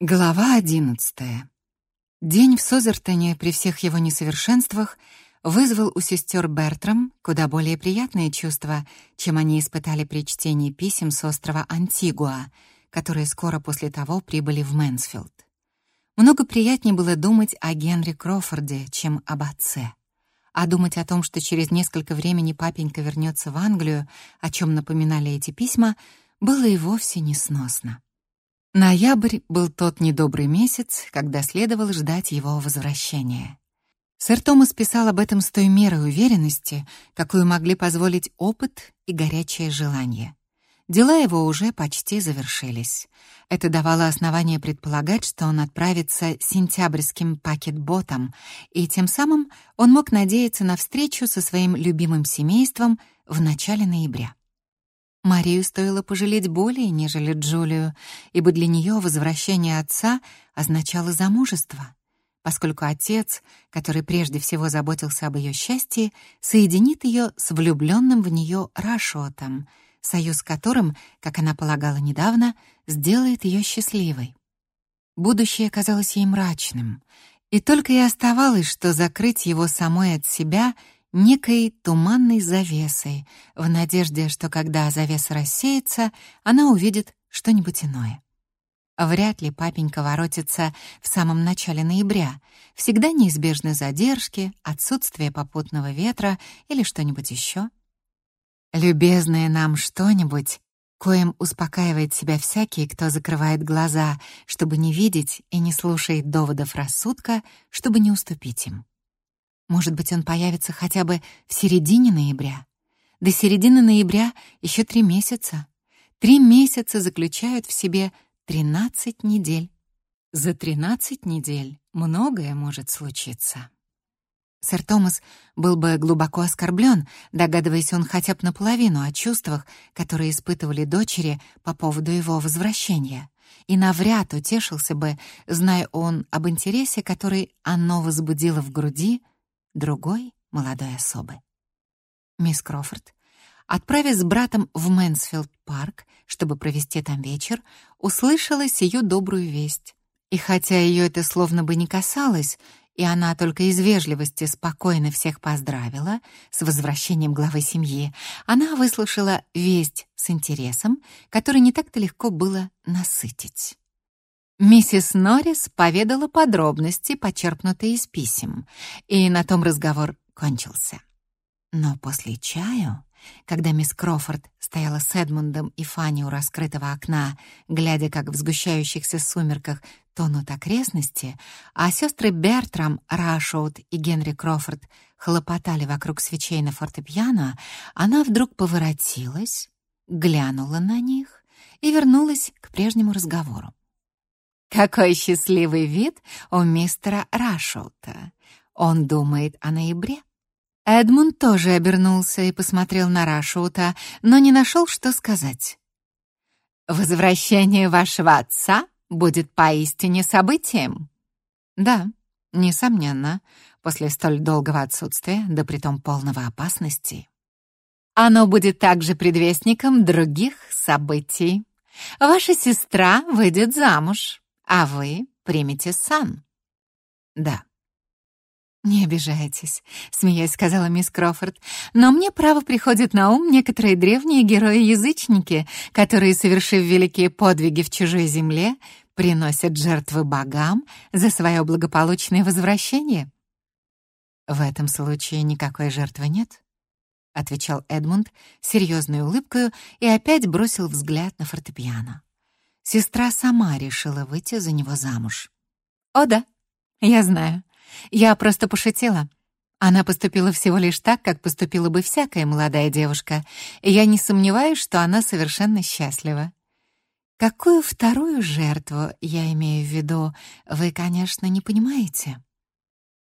Глава одиннадцатая. День в Созертоне при всех его несовершенствах вызвал у сестер Бертрам куда более приятные чувства, чем они испытали при чтении писем с острова Антигуа, которые скоро после того прибыли в Мэнсфилд. Много приятнее было думать о Генри Крофорде, чем об отце. А думать о том, что через несколько времени папенька вернется в Англию, о чем напоминали эти письма, было и вовсе несносно. Ноябрь был тот недобрый месяц, когда следовало ждать его возвращения. Сэр Томас писал об этом с той мерой уверенности, какую могли позволить опыт и горячее желание. Дела его уже почти завершились. Это давало основание предполагать, что он отправится сентябрьским пакетботом, и тем самым он мог надеяться на встречу со своим любимым семейством в начале ноября. Марию стоило пожалеть более, нежели Джулию, ибо для нее возвращение отца означало замужество, поскольку отец, который прежде всего заботился об ее счастье, соединит ее с влюбленным в нее Рашотом, союз которым, как она полагала недавно, сделает ее счастливой. Будущее казалось ей мрачным, и только и оставалось, что закрыть его самой от себя — некой туманной завесой, в надежде, что когда завеса рассеется, она увидит что-нибудь иное. Вряд ли папенька воротится в самом начале ноября. Всегда неизбежны задержки, отсутствие попутного ветра или что-нибудь еще. Любезное нам что-нибудь, коим успокаивает себя всякий, кто закрывает глаза, чтобы не видеть и не слушает доводов рассудка, чтобы не уступить им. Может быть, он появится хотя бы в середине ноября. До середины ноября еще три месяца. Три месяца заключают в себе тринадцать недель. За тринадцать недель многое может случиться. Сэр Томас был бы глубоко оскорблен, догадываясь он хотя бы наполовину о чувствах, которые испытывали дочери по поводу его возвращения, и навряд утешился бы, зная он об интересе, который оно возбудило в груди другой молодой особы. Мисс Крофорд, отправясь с братом в Мэнсфилд-парк, чтобы провести там вечер, услышала сию добрую весть. И хотя ее это словно бы не касалось, и она только из вежливости спокойно всех поздравила с возвращением главы семьи, она выслушала весть с интересом, который не так-то легко было насытить. Миссис Норрис поведала подробности, почерпнутые из писем, и на том разговор кончился. Но после чаю, когда мисс Крофорд стояла с Эдмундом и Фанни у раскрытого окна, глядя, как в сгущающихся сумерках тонут окрестности, а сестры Бертрам, Рашоут и Генри Крофорд хлопотали вокруг свечей на фортепиано, она вдруг поворотилась, глянула на них и вернулась к прежнему разговору. Какой счастливый вид у мистера Рашолта. Он думает о ноябре. Эдмунд тоже обернулся и посмотрел на Рашоута, но не нашел, что сказать. «Возвращение вашего отца будет поистине событием?» «Да, несомненно, после столь долгого отсутствия, да притом полного опасности». «Оно будет также предвестником других событий. Ваша сестра выйдет замуж» а вы примете сан. Да. «Не обижайтесь», — смеясь сказала мисс Крофорд, «но мне право приходит на ум некоторые древние герои-язычники, которые, совершив великие подвиги в чужой земле, приносят жертвы богам за свое благополучное возвращение». «В этом случае никакой жертвы нет», — отвечал Эдмунд серьезной улыбкой и опять бросил взгляд на фортепиано. Сестра сама решила выйти за него замуж. «О да, я знаю. Я просто пошутила. Она поступила всего лишь так, как поступила бы всякая молодая девушка, и я не сомневаюсь, что она совершенно счастлива. Какую вторую жертву я имею в виду, вы, конечно, не понимаете.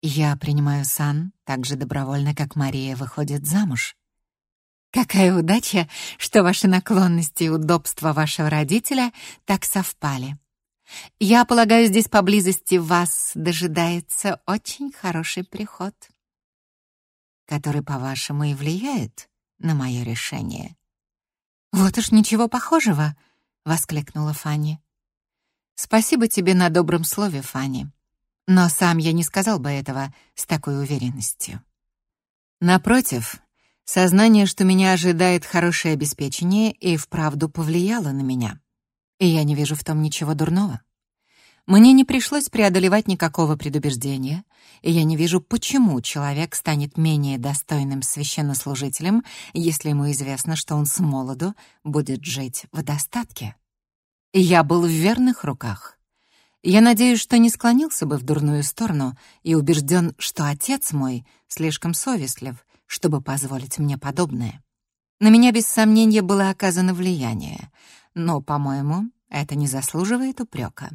Я принимаю сан так же добровольно, как Мария выходит замуж. Какая удача, что ваши наклонности и удобства вашего родителя так совпали. Я полагаю, здесь поблизости вас дожидается очень хороший приход, который, по-вашему, и влияет на мое решение. Вот уж ничего похожего, воскликнула Фанни. Спасибо тебе на добром слове, Фанни. Но сам я не сказал бы этого с такой уверенностью. Напротив, сознание, что меня ожидает хорошее обеспечение, и вправду повлияло на меня. И я не вижу в том ничего дурного. Мне не пришлось преодолевать никакого предубеждения, и я не вижу, почему человек станет менее достойным священнослужителем, если ему известно, что он с молоду будет жить в достатке. Я был в верных руках. Я надеюсь, что не склонился бы в дурную сторону и убежден, что отец мой слишком совестлив, чтобы позволить мне подобное. На меня без сомнения было оказано влияние, но, по-моему, это не заслуживает упрека.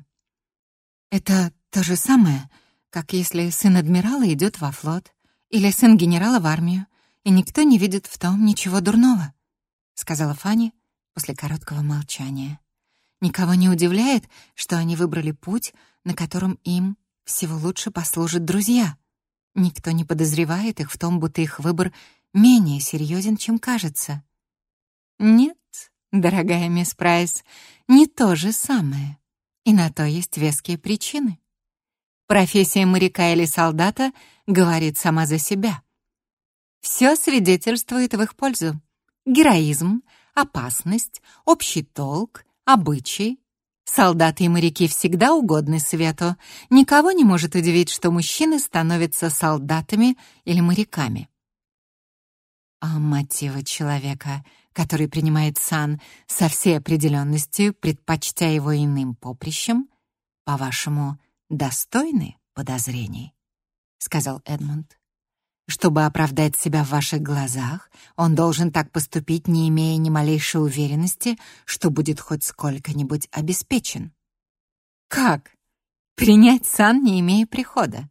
Это то же самое, как если сын адмирала идет во флот или сын генерала в армию, и никто не видит в том ничего дурного, сказала Фанни после короткого молчания. Никого не удивляет, что они выбрали путь, на котором им всего лучше послужат друзья. Никто не подозревает их в том, будто их выбор менее серьезен, чем кажется. Нет, дорогая мисс Прайс, не то же самое. И на то есть веские причины. Профессия моряка или солдата говорит сама за себя. Все свидетельствует в их пользу. Героизм, опасность, общий толк, обычай. Солдаты и моряки всегда угодны свету. Никого не может удивить, что мужчины становятся солдатами или моряками. А мотивы человека — который принимает сан со всей определенностью, предпочтя его иным поприщем, по-вашему, достойны подозрений?» — сказал Эдмунд. «Чтобы оправдать себя в ваших глазах, он должен так поступить, не имея ни малейшей уверенности, что будет хоть сколько-нибудь обеспечен». «Как? Принять сан, не имея прихода?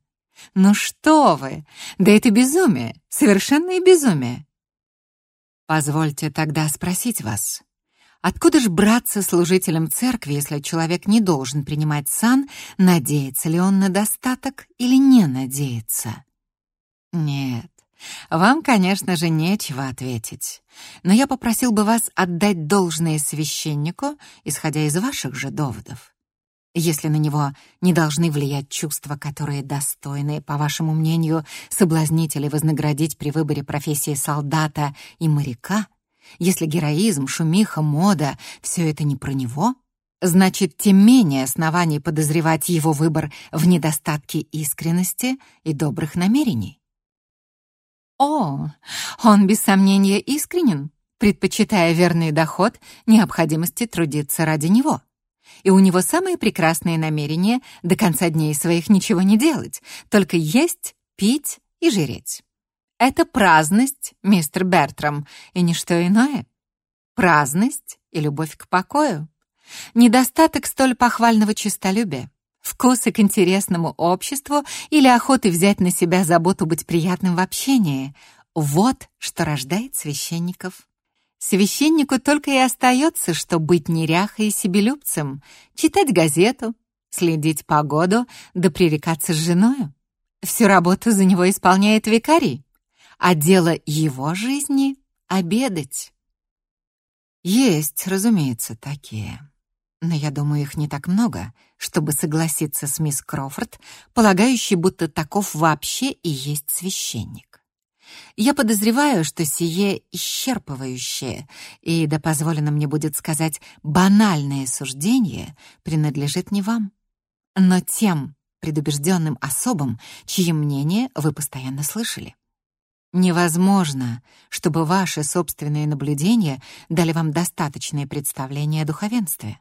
Ну что вы! Да это безумие, совершенное безумие!» Позвольте тогда спросить вас, откуда ж браться служителям церкви, если человек не должен принимать сан, надеется ли он на достаток или не надеется? Нет, вам, конечно же, нечего ответить, но я попросил бы вас отдать должное священнику, исходя из ваших же доводов. Если на него не должны влиять чувства, которые достойны, по вашему мнению, соблазнить или вознаградить при выборе профессии солдата и моряка, если героизм, шумиха, мода — все это не про него, значит, тем менее оснований подозревать его выбор в недостатке искренности и добрых намерений. О, он без сомнения искренен, предпочитая верный доход необходимости трудиться ради него и у него самые прекрасные намерения до конца дней своих ничего не делать, только есть, пить и жиреть. Это праздность, мистер Бертрам, и ничто иное. Праздность и любовь к покою. Недостаток столь похвального честолюбия, вкуса к интересному обществу или охоты взять на себя заботу быть приятным в общении — вот что рождает священников. Священнику только и остается, что быть неряхой и себелюбцем, читать газету, следить погоду, да пререкаться с женою. Всю работу за него исполняет викарий, а дело его жизни — обедать. Есть, разумеется, такие. Но я думаю, их не так много, чтобы согласиться с мисс Крофорд, полагающей, будто таков вообще и есть священник. Я подозреваю, что сие исчерпывающее и, да позволено мне будет сказать, банальное суждение принадлежит не вам, но тем предубежденным особам, чьи мнения вы постоянно слышали. Невозможно, чтобы ваши собственные наблюдения дали вам достаточное представление о духовенстве.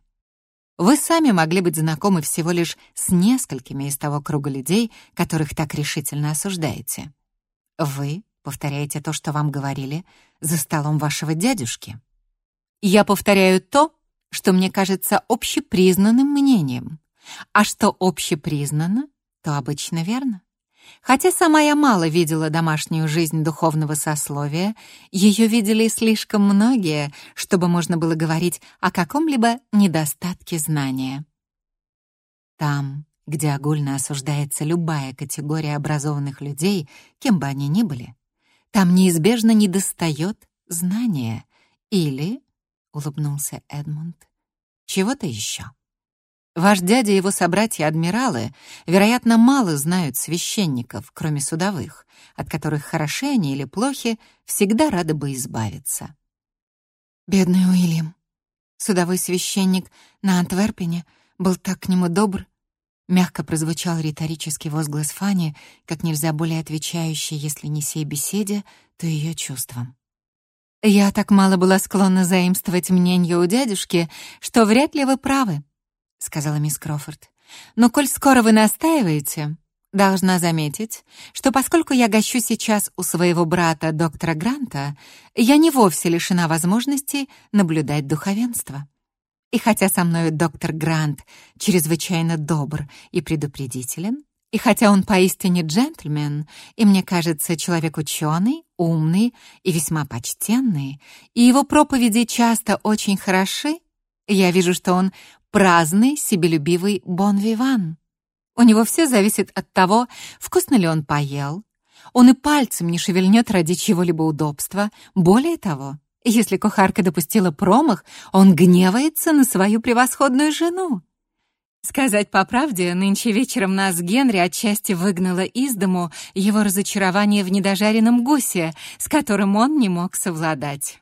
Вы сами могли быть знакомы всего лишь с несколькими из того круга людей, которых так решительно осуждаете. Вы повторяете то, что вам говорили за столом вашего дядюшки. Я повторяю то, что мне кажется общепризнанным мнением. А что общепризнано, то обычно верно. Хотя сама я мало видела домашнюю жизнь духовного сословия, ее видели слишком многие, чтобы можно было говорить о каком-либо недостатке знания. Там, где огульно осуждается любая категория образованных людей, кем бы они ни были, там неизбежно недостает знания или, — улыбнулся Эдмунд, — чего-то еще. Ваш дядя и его собратья-адмиралы, вероятно, мало знают священников, кроме судовых, от которых хороши они или плохи, всегда рады бы избавиться. Бедный Уильям. Судовой священник на Антверпене был так к нему добр. Мягко прозвучал риторический возглас Фани, как нельзя более отвечающий, если не сей беседе, то ее чувствам. «Я так мало была склонна заимствовать мнение у дядюшки, что вряд ли вы правы», — сказала мисс Крофорд. «Но коль скоро вы настаиваете, должна заметить, что поскольку я гощу сейчас у своего брата, доктора Гранта, я не вовсе лишена возможности наблюдать духовенство. И хотя со мной доктор Грант чрезвычайно добр и предупредителен, и хотя он поистине джентльмен, и мне кажется, человек ученый, умный и весьма почтенный, и его проповеди часто очень хороши, я вижу, что он праздный, себелюбивый бон-виван. У него все зависит от того, вкусно ли он поел. Он и пальцем не шевельнет ради чего-либо удобства. Более того, если кухарка допустила промах, он гневается на свою превосходную жену. Сказать по правде, нынче вечером нас Генри отчасти выгнало из дому его разочарование в недожаренном гусе, с которым он не мог совладать.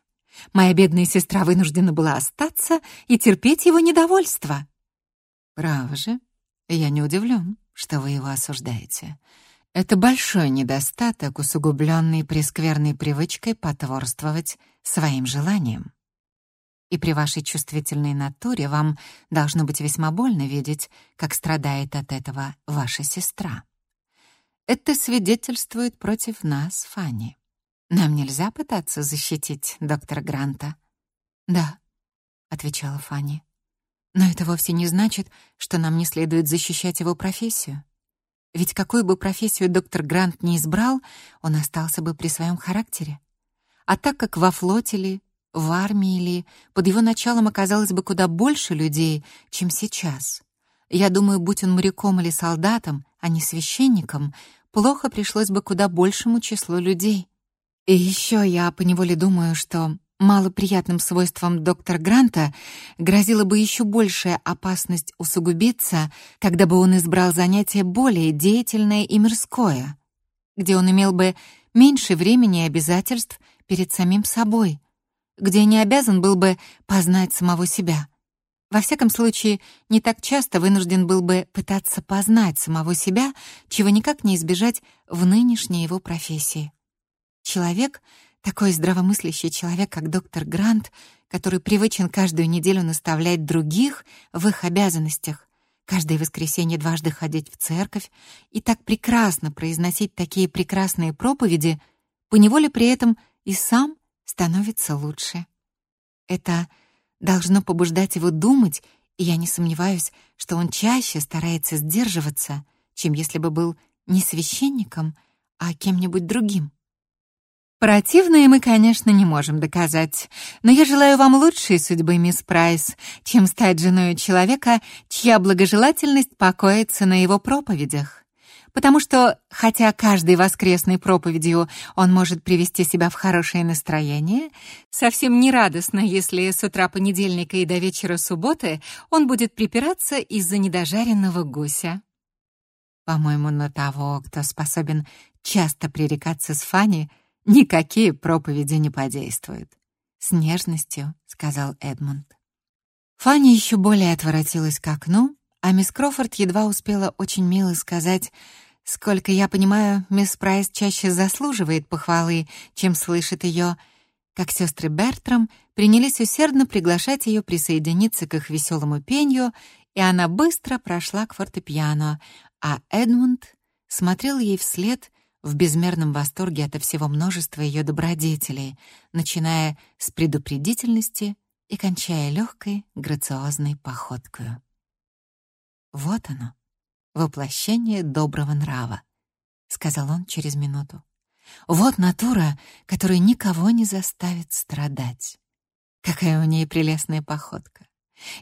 Моя бедная сестра вынуждена была остаться и терпеть его недовольство. Право же, я не удивлен, что вы его осуждаете. Это большой недостаток, усугубленный прескверной привычкой потворствовать своим желаниям. И при вашей чувствительной натуре вам должно быть весьма больно видеть, как страдает от этого ваша сестра. Это свидетельствует против нас, Фанни. Нам нельзя пытаться защитить доктора Гранта. Да, отвечала Фанни. Но это вовсе не значит, что нам не следует защищать его профессию. Ведь какую бы профессию доктор Грант не избрал, он остался бы при своем характере. А так как во флотиле в армии ли, под его началом оказалось бы куда больше людей, чем сейчас. Я думаю, будь он моряком или солдатом, а не священником, плохо пришлось бы куда большему числу людей. И еще я поневоле думаю, что малоприятным свойством доктора Гранта грозила бы еще большая опасность усугубиться, когда бы он избрал занятие более деятельное и мирское, где он имел бы меньше времени и обязательств перед самим собой — где не обязан был бы познать самого себя. Во всяком случае, не так часто вынужден был бы пытаться познать самого себя, чего никак не избежать в нынешней его профессии. Человек, такой здравомыслящий человек, как доктор Грант, который привычен каждую неделю наставлять других в их обязанностях, каждое воскресенье дважды ходить в церковь и так прекрасно произносить такие прекрасные проповеди, поневоле при этом и сам становится лучше. Это должно побуждать его думать, и я не сомневаюсь, что он чаще старается сдерживаться, чем если бы был не священником, а кем-нибудь другим. Противное мы, конечно, не можем доказать, но я желаю вам лучшей судьбы, мисс Прайс, чем стать женой человека, чья благожелательность покоится на его проповедях потому что, хотя каждой воскресной проповедью он может привести себя в хорошее настроение, совсем не радостно, если с утра понедельника и до вечера субботы он будет припираться из-за недожаренного гуся. По-моему, на того, кто способен часто пререкаться с Фанни, никакие проповеди не подействуют. С нежностью, сказал Эдмунд. Фанни еще более отворотилась к окну, а мисс Крофорд едва успела очень мило сказать «Сколько я понимаю, мисс Прайс чаще заслуживает похвалы, чем слышит ее», как сестры Бертрам принялись усердно приглашать ее присоединиться к их веселому пению, и она быстро прошла к фортепиано, а Эдмунд смотрел ей вслед в безмерном восторге от всего множества ее добродетелей, начиная с предупредительности и кончая легкой, грациозной походкой. Вот оно, воплощение доброго нрава, сказал он через минуту. Вот натура, которая никого не заставит страдать. Какая у нее прелестная походка.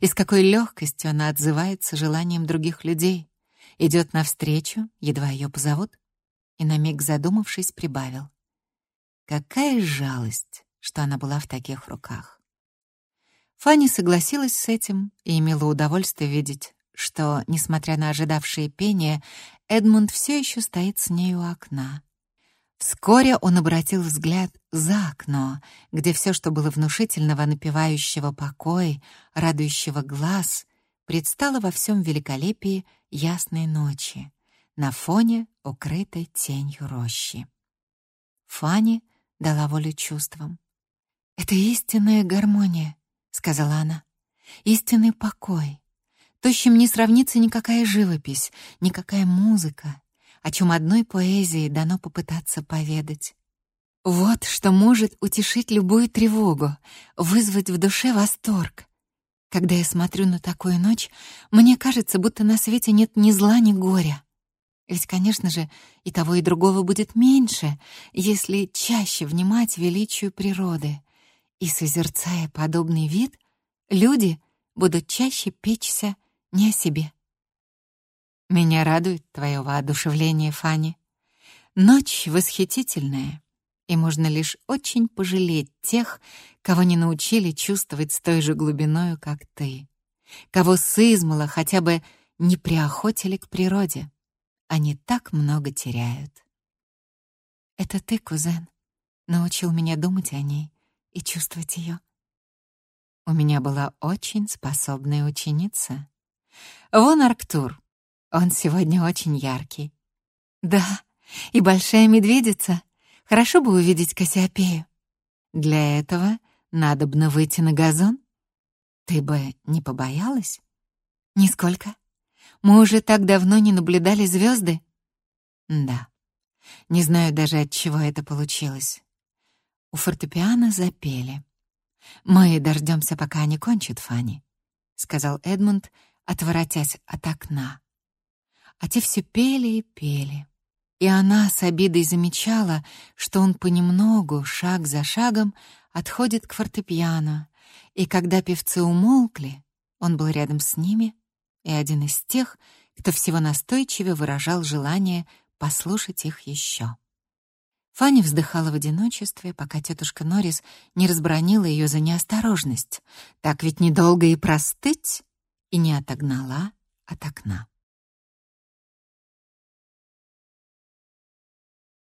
И с какой легкостью она отзывается желанием других людей. Идет навстречу, едва ее позовут, и на миг задумавшись, прибавил. Какая жалость, что она была в таких руках. Фанни согласилась с этим и имела удовольствие видеть, что, несмотря на ожидавшее пение, Эдмунд все еще стоит с ней у окна. Вскоре он обратил взгляд за окно, где все, что было внушительного, напевающего покой, радующего глаз, предстало во всем великолепии ясной ночи, на фоне укрытой тенью рощи. Фанни дала волю чувствам. «Это истинная гармония», — сказала она. «Истинный покой. То, с чем не сравнится никакая живопись, никакая музыка, о чем одной поэзии дано попытаться поведать. Вот что может утешить любую тревогу, вызвать в душе восторг. Когда я смотрю на такую ночь, мне кажется, будто на свете нет ни зла, ни горя. Ведь, конечно же, и того, и другого будет меньше, если чаще внимать величию природы. И, созерцая подобный вид, люди будут чаще печься не о себе. Меня радует твое воодушевление, Фанни. Ночь восхитительная, и можно лишь очень пожалеть тех, кого не научили чувствовать с той же глубиною, как ты, кого сызмало хотя бы не приохотили к природе. Они так много теряют. Это ты, кузен, научил меня думать о ней и чувствовать ее. У меня была очень способная ученица. Вон Арктур, он сегодня очень яркий. Да, и большая медведица. Хорошо бы увидеть Кассиопею. Для этого надо бы выйти на газон. Ты бы не побоялась? Нисколько. Мы уже так давно не наблюдали звезды. Да. Не знаю даже, от чего это получилось. У фортепиано запели. «Мы дождемся, пока они кончат, Фанни», — сказал Эдмунд, отворотясь от окна. А те все пели и пели. И она с обидой замечала, что он понемногу, шаг за шагом, отходит к фортепиано. И когда певцы умолкли, он был рядом с ними, и один из тех, кто всего настойчивее выражал желание послушать их еще. Фанни вздыхала в одиночестве, пока тетушка Норрис не разбронила ее за неосторожность. Так ведь недолго и простыть, и не отогнала от окна.